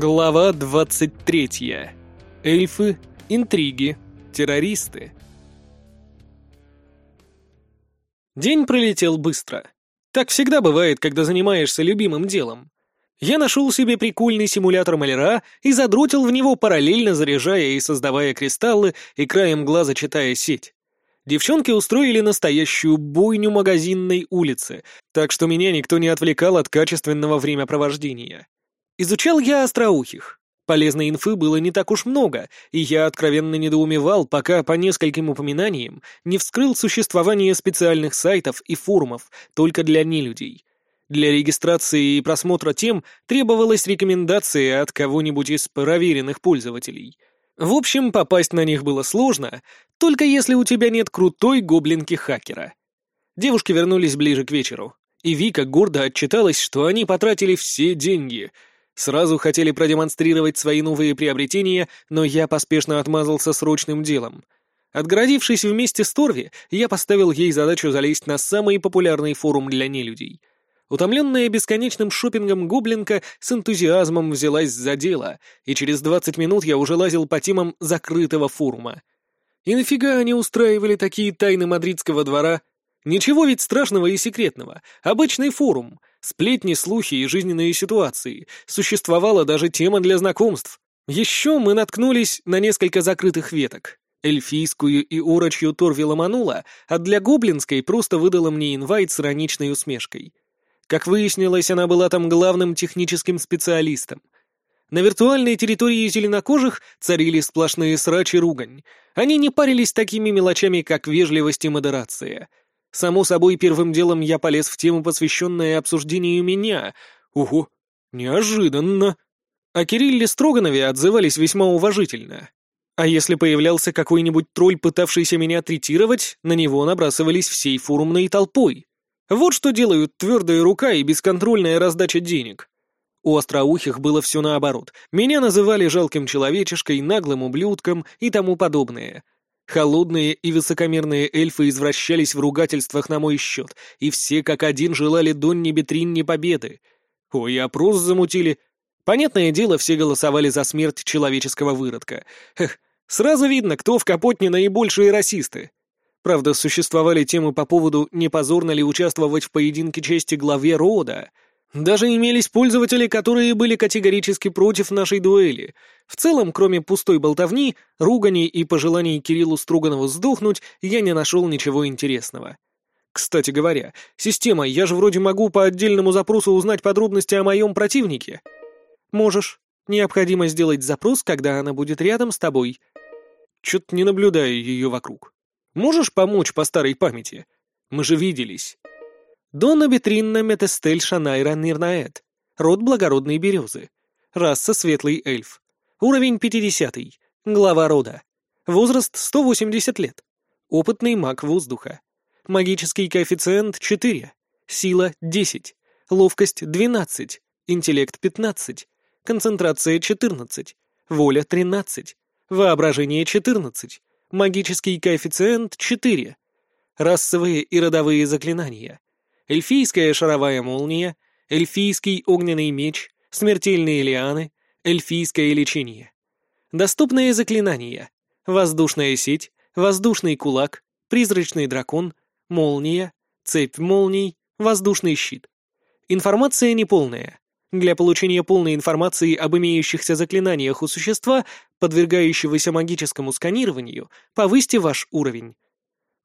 Глава 23. Эльфы, интриги, террористы. День пролетел быстро. Так всегда бывает, когда занимаешься любимым делом. Я нашел себе прикольный симулятор маляра и задротил в него, параллельно заряжая и создавая кристаллы и краем глаза читая сеть. Девчонки устроили настоящую бойню магазинной улицы, так что меня никто не отвлекал от качественного времяпровождения. Изучал я остроухих. Полезной инфы было не так уж много, и я откровенно недоумевал, пока по нескольким упоминаниям не вскрыл существование специальных сайтов и форумов только для нелюдей. Для регистрации и просмотра тем требовалась рекомендация от кого-нибудь из проверенных пользователей. В общем, попасть на них было сложно, только если у тебя нет крутой гоблинки-хакера. Девушки вернулись ближе к вечеру, и Вика гордо отчиталась, что они потратили все деньги — Сразу хотели продемонстрировать свои новые приобретения, но я поспешно отмазался срочным делом. Отгородившись вместе с Торви, я поставил ей задачу залезть на самый популярный форум для нелюдей. Утомленная бесконечным шопингом гоблинка с энтузиазмом взялась за дело, и через 20 минут я уже лазил по темам закрытого форума. И нафига они устраивали такие тайны мадридского двора? Ничего ведь страшного и секретного. Обычный форум, Сплетни, слухи и жизненные ситуации. Существовала даже тема для знакомств. Еще мы наткнулись на несколько закрытых веток. Эльфийскую и урочью Торви ломанула, а для гоблинской просто выдала мне инвайт с ироничной усмешкой. Как выяснилось, она была там главным техническим специалистом. На виртуальной территории зеленокожих царили сплошные срачи ругань. Они не парились такими мелочами, как вежливость и модерация — Само собой, первым делом я полез в тему, посвященную обсуждению меня. Ого, неожиданно. О Кирилле Строганове отзывались весьма уважительно. А если появлялся какой-нибудь тролль, пытавшийся меня третировать, на него набрасывались всей форумной толпой. Вот что делают твердая рука и бесконтрольная раздача денег. У остроухих было все наоборот. Меня называли жалким человечешкой, наглым ублюдком и тому подобное — Холодные и высокомерные эльфы извращались в ругательствах на мой счет, и все как один желали Донни Бетринни победы. Ой, опрос замутили. Понятное дело, все голосовали за смерть человеческого выродка. Эх, сразу видно, кто в Капотне наибольшие расисты. Правда, существовали темы по поводу, не позорно ли участвовать в поединке чести главе рода — даже имелись пользователи, которые были категорически против нашей дуэли. В целом, кроме пустой болтовни, руганий и пожеланий Кириллу Строганову сдохнуть, я не нашел ничего интересного. Кстати говоря, система, я же вроде могу по отдельному запросу узнать подробности о моем противнике. Можешь. Необходимо сделать запрос, когда она будет рядом с тобой. Чё-то не наблюдаю ее вокруг. Можешь помочь по старой памяти? Мы же виделись. Дона Бетринна Метестель Шанайра Нирнаэт. Род благородной березы. Раса светлый эльф. Уровень 50. Глава рода. Возраст 180 лет. Опытный маг воздуха. Магический коэффициент 4. Сила 10. Ловкость 12. Интеллект 15. Концентрация 14. Воля 13. Воображение 14. Магический коэффициент 4. Расовые и родовые заклинания эльфийская шаровая молния, эльфийский огненный меч, смертельные лианы, эльфийское лечение. Доступные заклинания. Воздушная сеть, воздушный кулак, призрачный дракон, молния, цепь молний, воздушный щит. Информация неполная. Для получения полной информации об имеющихся заклинаниях у существа, подвергающегося магическому сканированию, повысьте ваш уровень.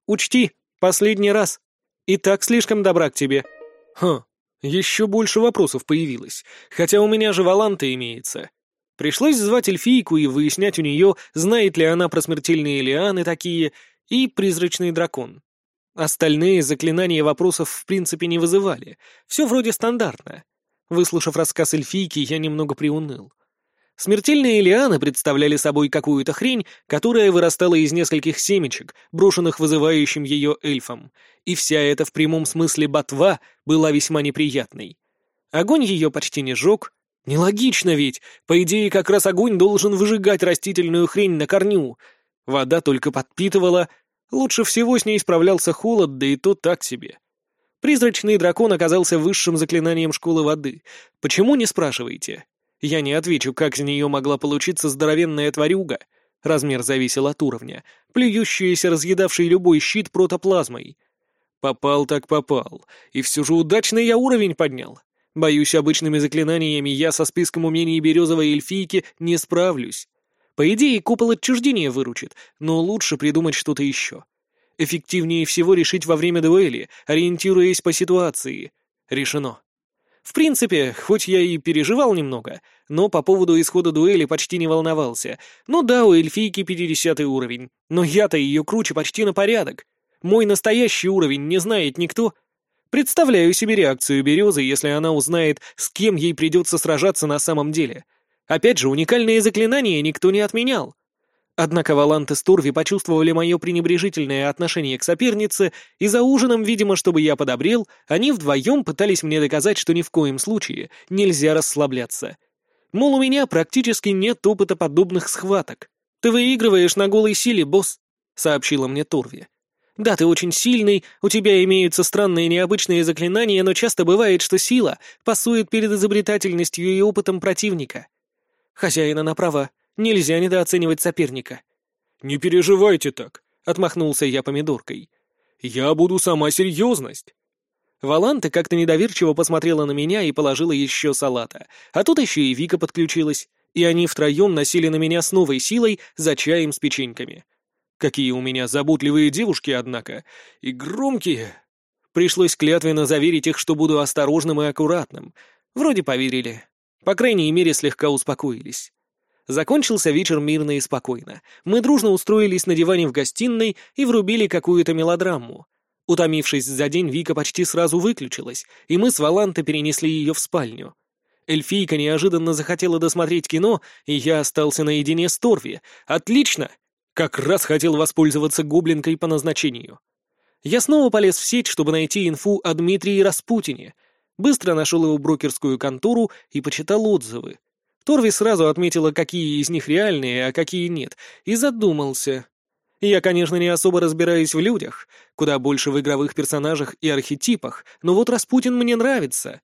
Учти, последний раз. И так слишком добра к тебе». «Хм, еще больше вопросов появилось, хотя у меня же Валанта имеется. Пришлось звать эльфийку и выяснять у нее, знает ли она про смертельные лианы такие и призрачный дракон. Остальные заклинания вопросов в принципе не вызывали, все вроде стандартно. Выслушав рассказ эльфийки, я немного приуныл. Смертельные лианы представляли собой какую-то хрень, которая вырастала из нескольких семечек, брошенных вызывающим ее эльфом, и вся эта в прямом смысле ботва была весьма неприятной. Огонь ее почти не жег. Нелогично ведь, по идее, как раз огонь должен выжигать растительную хрень на корню. Вода только подпитывала, лучше всего с ней справлялся холод, да и то так себе. Призрачный дракон оказался высшим заклинанием школы воды. Почему, не спрашивайте? Я не отвечу, как из нее могла получиться здоровенная тварюга. Размер зависел от уровня, плюющаяся, разъедавший любой щит протоплазмой. Попал так попал, и все же удачно я уровень поднял. Боюсь, обычными заклинаниями я со списком умений березовой эльфийки не справлюсь. По идее, купол отчуждения выручит, но лучше придумать что-то еще. Эффективнее всего решить во время дуэли, ориентируясь по ситуации. Решено. В принципе, хоть я и переживал немного, но по поводу исхода дуэли почти не волновался. Ну да, у эльфийки 50 уровень, но я-то ее круче почти на порядок. Мой настоящий уровень не знает никто. Представляю себе реакцию Березы, если она узнает, с кем ей придется сражаться на самом деле. Опять же, уникальные заклинания никто не отменял. Однако Валант и Стурви почувствовали мое пренебрежительное отношение к сопернице, и за ужином, видимо, чтобы я подобрел, они вдвоем пытались мне доказать, что ни в коем случае нельзя расслабляться. Мол, у меня практически нет опыта подобных схваток. «Ты выигрываешь на голой силе, босс», — сообщила мне Турви. «Да, ты очень сильный, у тебя имеются странные необычные заклинания, но часто бывает, что сила пасует перед изобретательностью и опытом противника. Хозяина направо, Нельзя недооценивать соперника. «Не переживайте так», — отмахнулся я помидоркой. «Я буду сама серьезность». Валанта как-то недоверчиво посмотрела на меня и положила еще салата. А тут еще и Вика подключилась, и они втроем носили на меня с новой силой за чаем с печеньками. Какие у меня заботливые девушки, однако, и громкие. Пришлось клятвенно заверить их, что буду осторожным и аккуратным. Вроде поверили. По крайней мере, слегка успокоились. Закончился вечер мирно и спокойно. Мы дружно устроились на диване в гостиной и врубили какую-то мелодраму. Утомившись за день, Вика почти сразу выключилась, и мы с Валантой перенесли ее в спальню. Эльфийка неожиданно захотела досмотреть кино, и я остался наедине с Торви. Отлично! Как раз хотел воспользоваться гоблинкой по назначению. Я снова полез в сеть, чтобы найти инфу о Дмитрии Распутине. Быстро нашел его брокерскую контору и почитал отзывы. Торви сразу отметила, какие из них реальные, а какие нет, и задумался. Я, конечно, не особо разбираюсь в людях, куда больше в игровых персонажах и архетипах, но вот Распутин мне нравится.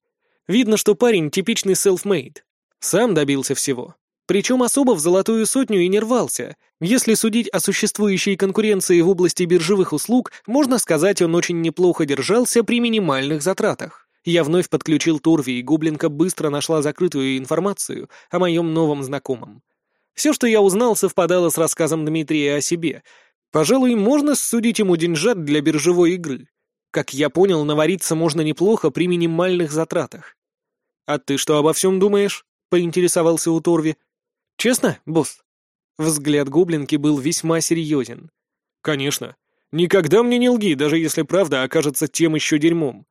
Видно, что парень типичный self-made. Сам добился всего. Причем особо в золотую сотню и не рвался. Если судить о существующей конкуренции в области биржевых услуг, можно сказать, он очень неплохо держался при минимальных затратах. Я вновь подключил Турви, и Гублинка быстро нашла закрытую информацию о моем новом знакомом. Все, что я узнал, совпадало с рассказом Дмитрия о себе. Пожалуй, можно судить ему деньжат для биржевой игры. Как я понял, навариться можно неплохо при минимальных затратах. «А ты что обо всем думаешь?» — поинтересовался у Торви. «Честно, босс?» Взгляд Гоблинки был весьма серьезен. «Конечно. Никогда мне не лги, даже если правда окажется тем еще дерьмом.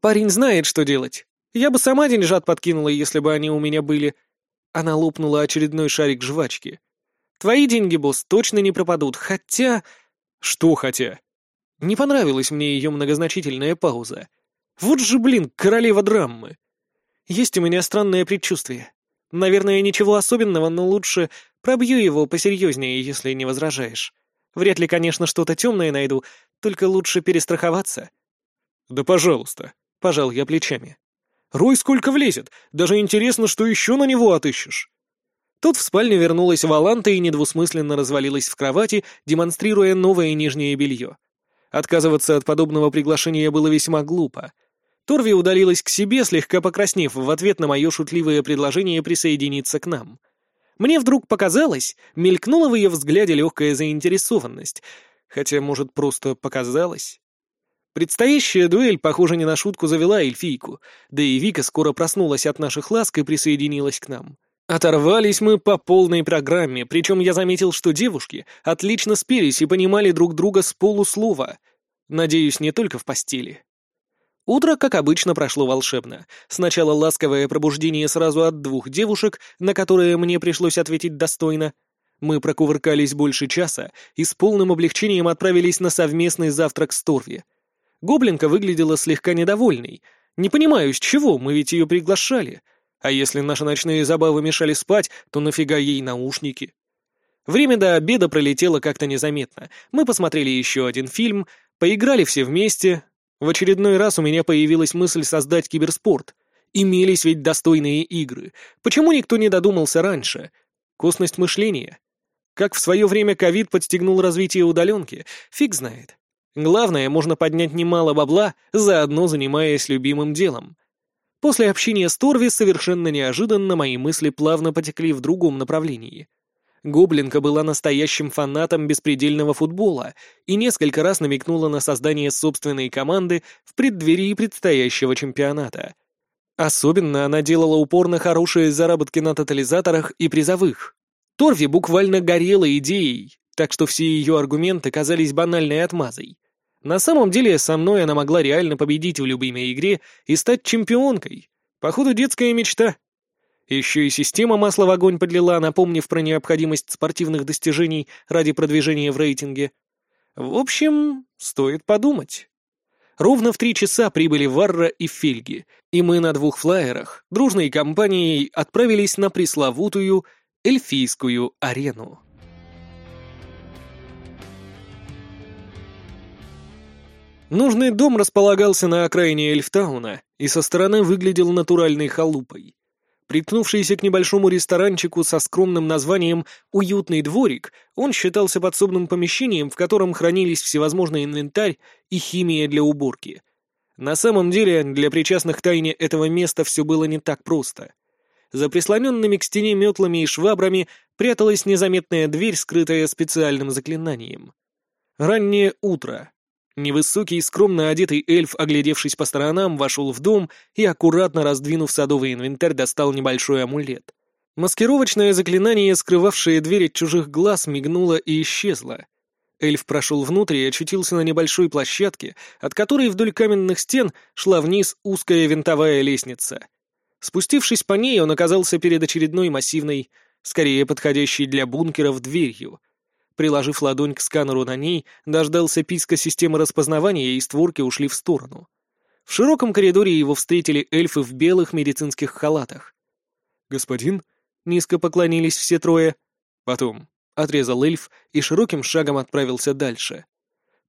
Парень знает, что делать. Я бы сама деньжат подкинула, если бы они у меня были. Она лопнула очередной шарик жвачки. Твои деньги, босс, точно не пропадут, хотя... Что хотя? Не понравилась мне ее многозначительная пауза. Вот же, блин, королева драмы. Есть у меня странное предчувствие. Наверное, ничего особенного, но лучше пробью его посерьезнее, если не возражаешь. Вряд ли, конечно, что-то темное найду, только лучше перестраховаться. Да пожалуйста. — пожал я плечами. «Рой сколько влезет! Даже интересно, что еще на него отыщешь!» Тут в спальню вернулась Валанта и недвусмысленно развалилась в кровати, демонстрируя новое нижнее белье. Отказываться от подобного приглашения было весьма глупо. Торви удалилась к себе, слегка покраснев в ответ на мое шутливое предложение присоединиться к нам. Мне вдруг показалось, мелькнула в ее взгляде легкая заинтересованность, хотя, может, просто показалось. Предстоящая дуэль, похоже, не на шутку завела эльфийку, да и Вика скоро проснулась от наших ласк и присоединилась к нам. Оторвались мы по полной программе, причем я заметил, что девушки отлично спелись и понимали друг друга с полуслова. Надеюсь, не только в постели. Утро, как обычно, прошло волшебно. Сначала ласковое пробуждение сразу от двух девушек, на которые мне пришлось ответить достойно. Мы прокувыркались больше часа и с полным облегчением отправились на совместный завтрак с Торви — Гоблинка выглядела слегка недовольной. Не понимаю, с чего, мы ведь ее приглашали. А если наши ночные забавы мешали спать, то нафига ей наушники? Время до обеда пролетело как-то незаметно. Мы посмотрели еще один фильм, поиграли все вместе. В очередной раз у меня появилась мысль создать киберспорт. Имелись ведь достойные игры. Почему никто не додумался раньше? Косность мышления. Как в свое время ковид подстегнул развитие удаленки, фиг знает. Главное, можно поднять немало бабла, заодно занимаясь любимым делом. После общения с Торви совершенно неожиданно мои мысли плавно потекли в другом направлении. Гоблинка была настоящим фанатом беспредельного футбола и несколько раз намекнула на создание собственной команды в преддверии предстоящего чемпионата. Особенно она делала упор на хорошие заработки на тотализаторах и призовых. Торви буквально горела идеей, так что все ее аргументы казались банальной отмазой. На самом деле, со мной она могла реально победить в любимой игре и стать чемпионкой. Походу, детская мечта. Еще и система масла в огонь подлила, напомнив про необходимость спортивных достижений ради продвижения в рейтинге. В общем, стоит подумать. Ровно в три часа прибыли Варра и Фельги, и мы на двух флайерах, дружной компанией, отправились на пресловутую эльфийскую арену. Нужный дом располагался на окраине Эльфтауна и со стороны выглядел натуральной халупой. Приткнувшийся к небольшому ресторанчику со скромным названием «Уютный дворик», он считался подсобным помещением, в котором хранились всевозможный инвентарь и химия для уборки. На самом деле, для причастных к тайне этого места все было не так просто. За прислоненными к стене метлами и швабрами пряталась незаметная дверь, скрытая специальным заклинанием. Раннее утро. Невысокий, скромно одетый эльф, оглядевшись по сторонам, вошел в дом и, аккуратно раздвинув садовый инвентарь, достал небольшой амулет. Маскировочное заклинание, скрывавшее дверь от чужих глаз, мигнуло и исчезло. Эльф прошел внутрь и очутился на небольшой площадке, от которой вдоль каменных стен шла вниз узкая винтовая лестница. Спустившись по ней, он оказался перед очередной массивной, скорее подходящей для бункеров, дверью — Приложив ладонь к сканеру на ней, дождался писка системы распознавания, и створки ушли в сторону. В широком коридоре его встретили эльфы в белых медицинских халатах. «Господин?» — низко поклонились все трое. «Потом», — отрезал эльф и широким шагом отправился дальше.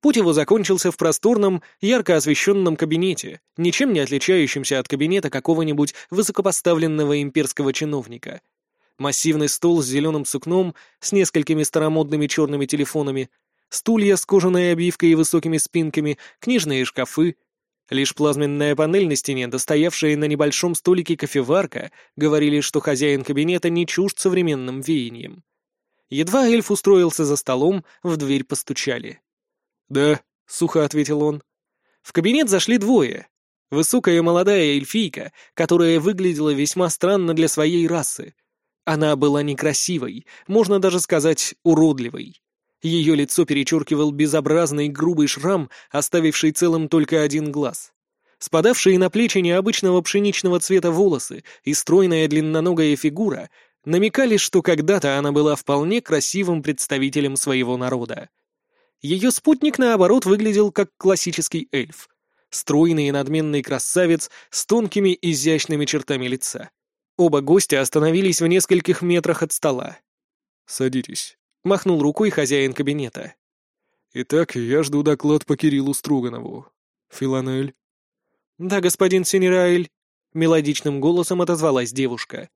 Путь его закончился в просторном, ярко освещенном кабинете, ничем не отличающемся от кабинета какого-нибудь высокопоставленного имперского чиновника — Массивный стол с зеленым сукном, с несколькими старомодными черными телефонами, стулья с кожаной обивкой и высокими спинками, книжные шкафы. Лишь плазменная панель на стене, достоявшая на небольшом столике кофеварка, говорили, что хозяин кабинета не чужд современным веянием. Едва эльф устроился за столом, в дверь постучали. «Да», — сухо ответил он. В кабинет зашли двое. Высокая молодая эльфийка, которая выглядела весьма странно для своей расы — она была некрасивой, можно даже сказать, уродливой. Ее лицо перечеркивал безобразный грубый шрам, оставивший целым только один глаз. Спадавшие на плечи необычного пшеничного цвета волосы и стройная длинноногая фигура намекали, что когда-то она была вполне красивым представителем своего народа. Ее спутник, наоборот, выглядел как классический эльф. Стройный и надменный красавец с тонкими изящными чертами лица. Оба гостя остановились в нескольких метрах от стола. «Садитесь», — махнул рукой хозяин кабинета. «Итак, я жду доклад по Кириллу Строганову. Филанель?» «Да, господин Синераэль», — мелодичным голосом отозвалась девушка.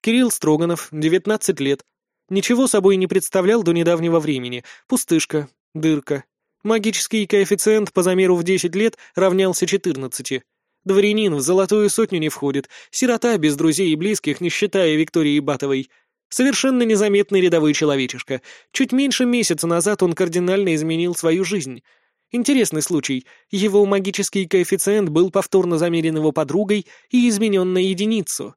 «Кирилл Строганов, девятнадцать лет. Ничего собой не представлял до недавнего времени. Пустышка, дырка. Магический коэффициент по замеру в десять лет равнялся четырнадцати. Дворянин в золотую сотню не входит, сирота без друзей и близких, не считая Виктории Батовой. Совершенно незаметный рядовой человечишка. Чуть меньше месяца назад он кардинально изменил свою жизнь. Интересный случай. Его магический коэффициент был повторно замерен его подругой и изменен на единицу.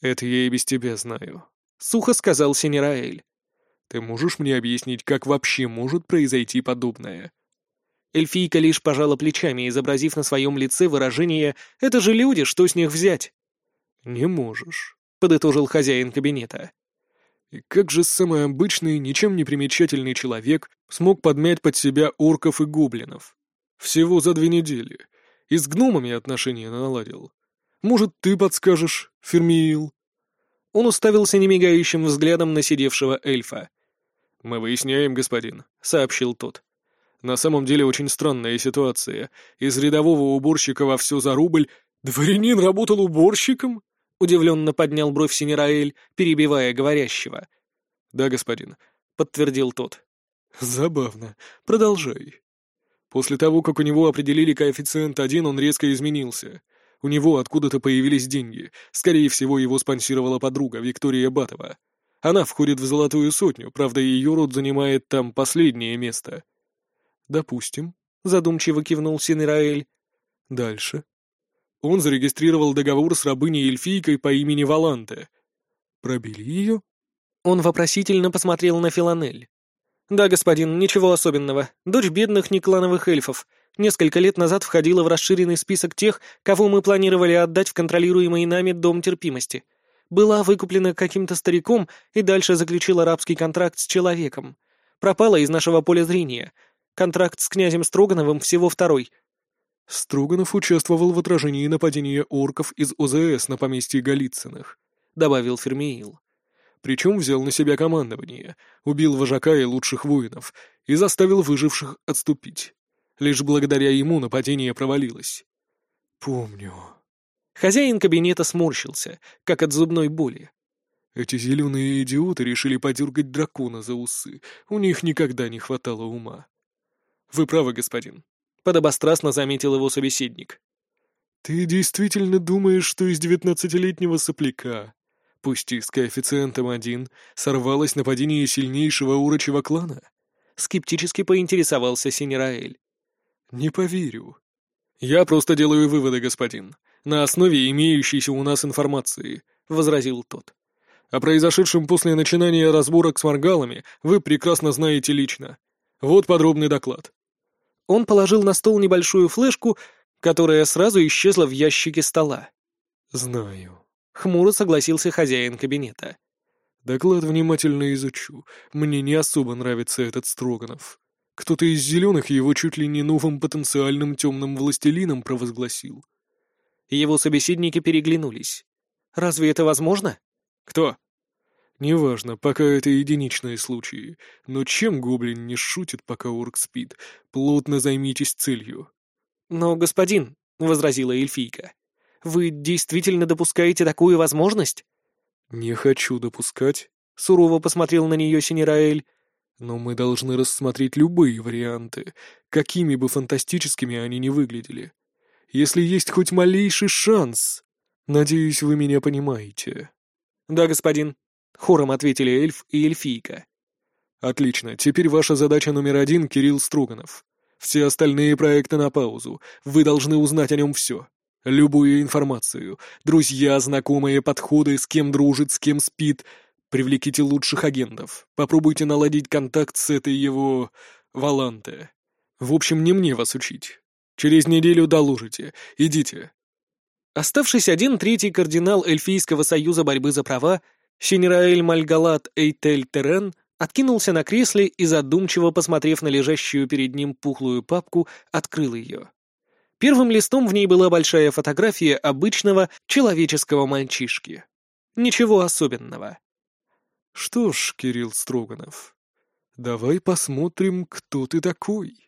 «Это я и без тебя знаю», — сухо сказал Синераэль. «Ты можешь мне объяснить, как вообще может произойти подобное?» Эльфийка лишь пожала плечами, изобразив на своем лице выражение «Это же люди, что с них взять?» «Не можешь», — подытожил хозяин кабинета. «И как же самый обычный, ничем не примечательный человек смог подмять под себя орков и гоблинов? Всего за две недели. И с гномами отношения наладил. Может, ты подскажешь, Фермиил?» Он уставился немигающим взглядом на сидевшего эльфа. «Мы выясняем, господин», — сообщил тот. На самом деле очень странная ситуация. Из рядового уборщика во все за рубль «Дворянин работал уборщиком?» — удивленно поднял бровь Синераэль, перебивая говорящего. «Да, господин», — подтвердил тот. «Забавно. Продолжай». После того, как у него определили коэффициент один, он резко изменился. У него откуда-то появились деньги. Скорее всего, его спонсировала подруга, Виктория Батова. Она входит в золотую сотню, правда, ее род занимает там последнее место. «Допустим», — задумчиво кивнул Синераэль. «Дальше». Он зарегистрировал договор с рабыней-эльфийкой по имени Валанте. «Пробили ее?» Он вопросительно посмотрел на Филанель. «Да, господин, ничего особенного. Дочь бедных неклановых эльфов. Несколько лет назад входила в расширенный список тех, кого мы планировали отдать в контролируемый нами Дом терпимости. Была выкуплена каким-то стариком и дальше заключила рабский контракт с человеком. Пропала из нашего поля зрения. Контракт с князем Строгановым всего второй». «Строганов участвовал в отражении нападения орков из ОЗС на поместье Голицыных», — добавил Фермиил. Причем взял на себя командование, убил вожака и лучших воинов и заставил выживших отступить. Лишь благодаря ему нападение провалилось. «Помню». Хозяин кабинета сморщился, как от зубной боли. Эти зеленые идиоты решили подергать дракона за усы. У них никогда не хватало ума. «Вы правы, господин», — подобострастно заметил его собеседник. «Ты действительно думаешь, что из девятнадцатилетнего сопляка пусть и с коэффициентом один, сорвалось нападение сильнейшего урочего клана? Скептически поинтересовался Синераэль. Не поверю. Я просто делаю выводы, господин, на основе имеющейся у нас информации, возразил тот. О произошедшем после начинания разборок с маргалами вы прекрасно знаете лично. Вот подробный доклад. Он положил на стол небольшую флешку, которая сразу исчезла в ящике стола. «Знаю», Хмуро согласился хозяин кабинета. «Доклад внимательно изучу. Мне не особо нравится этот Строганов. Кто-то из зеленых его чуть ли не новым потенциальным темным властелином провозгласил». Его собеседники переглянулись. «Разве это возможно?» «Кто?» «Неважно, пока это единичные случаи. Но чем гоблин не шутит, пока орк спит? Плотно займитесь целью». «Но, господин», — возразила эльфийка, вы действительно допускаете такую возможность?» «Не хочу допускать», — сурово посмотрел на нее Синераэль. «Но мы должны рассмотреть любые варианты, какими бы фантастическими они ни выглядели. Если есть хоть малейший шанс. Надеюсь, вы меня понимаете». «Да, господин», — хором ответили эльф и эльфийка. «Отлично. Теперь ваша задача номер один — Кирилл Строганов. Все остальные проекты на паузу. Вы должны узнать о нем все. Любую информацию. Друзья, знакомые, подходы, с кем дружит, с кем спит. Привлеките лучших агентов. Попробуйте наладить контакт с этой его... Валанте. В общем, не мне вас учить. Через неделю доложите. Идите. Оставшись один третий кардинал Эльфийского союза борьбы за права, Синераэль Мальгалат Эйтель Терен откинулся на кресле и, задумчиво посмотрев на лежащую перед ним пухлую папку, открыл ее. Первым листом в ней была большая фотография обычного человеческого мальчишки. Ничего особенного. «Что ж, Кирилл Строганов, давай посмотрим, кто ты такой».